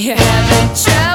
Yeah. Haven't tried.